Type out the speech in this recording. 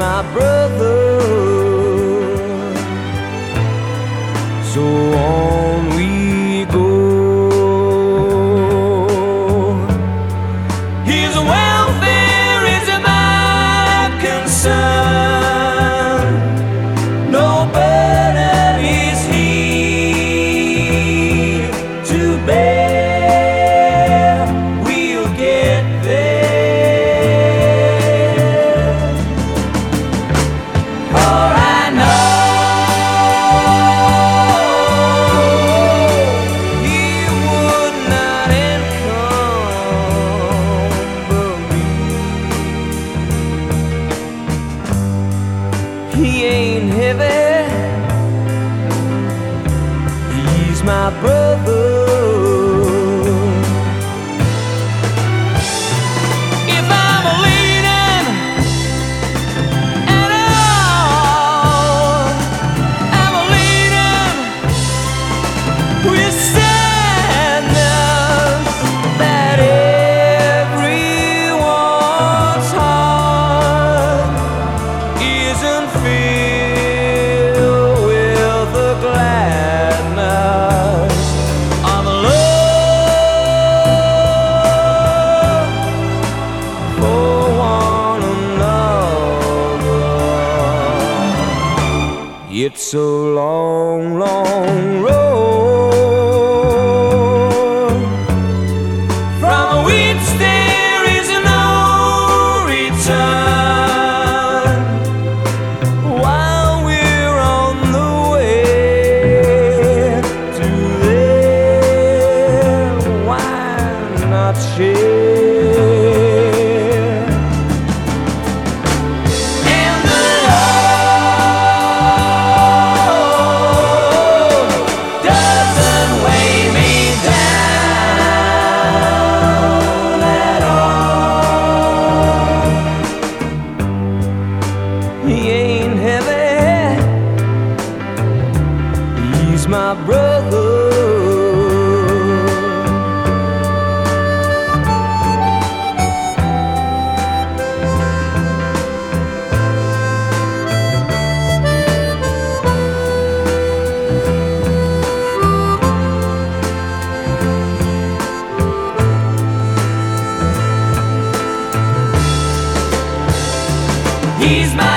my brother. So on we go. His welfare is my concern. he ain't heavy. He's my brother. so long. my brother. He's my